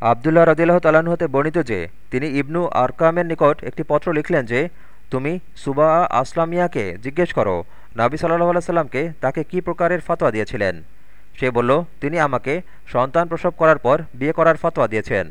আবদুল্লাহ রদিল্লাহ তালাহ হতে বর্ণিত যে, তিনি ইবনু আরকামের নিকট একটি পত্র লিখলেন যে, তুমি সুবা আসলামিয়াকে জিজ্ঞেস করো, নাবি সাল্লাহ আলাইসাল্লামকে তাকে কি প্রকারের ফতোয়া দিয়েছিলেন? সে বলল, তিনি আমাকে সন্তান প্রসব করার পর বিয়ে করার ফতোয়া দিয়েছেন।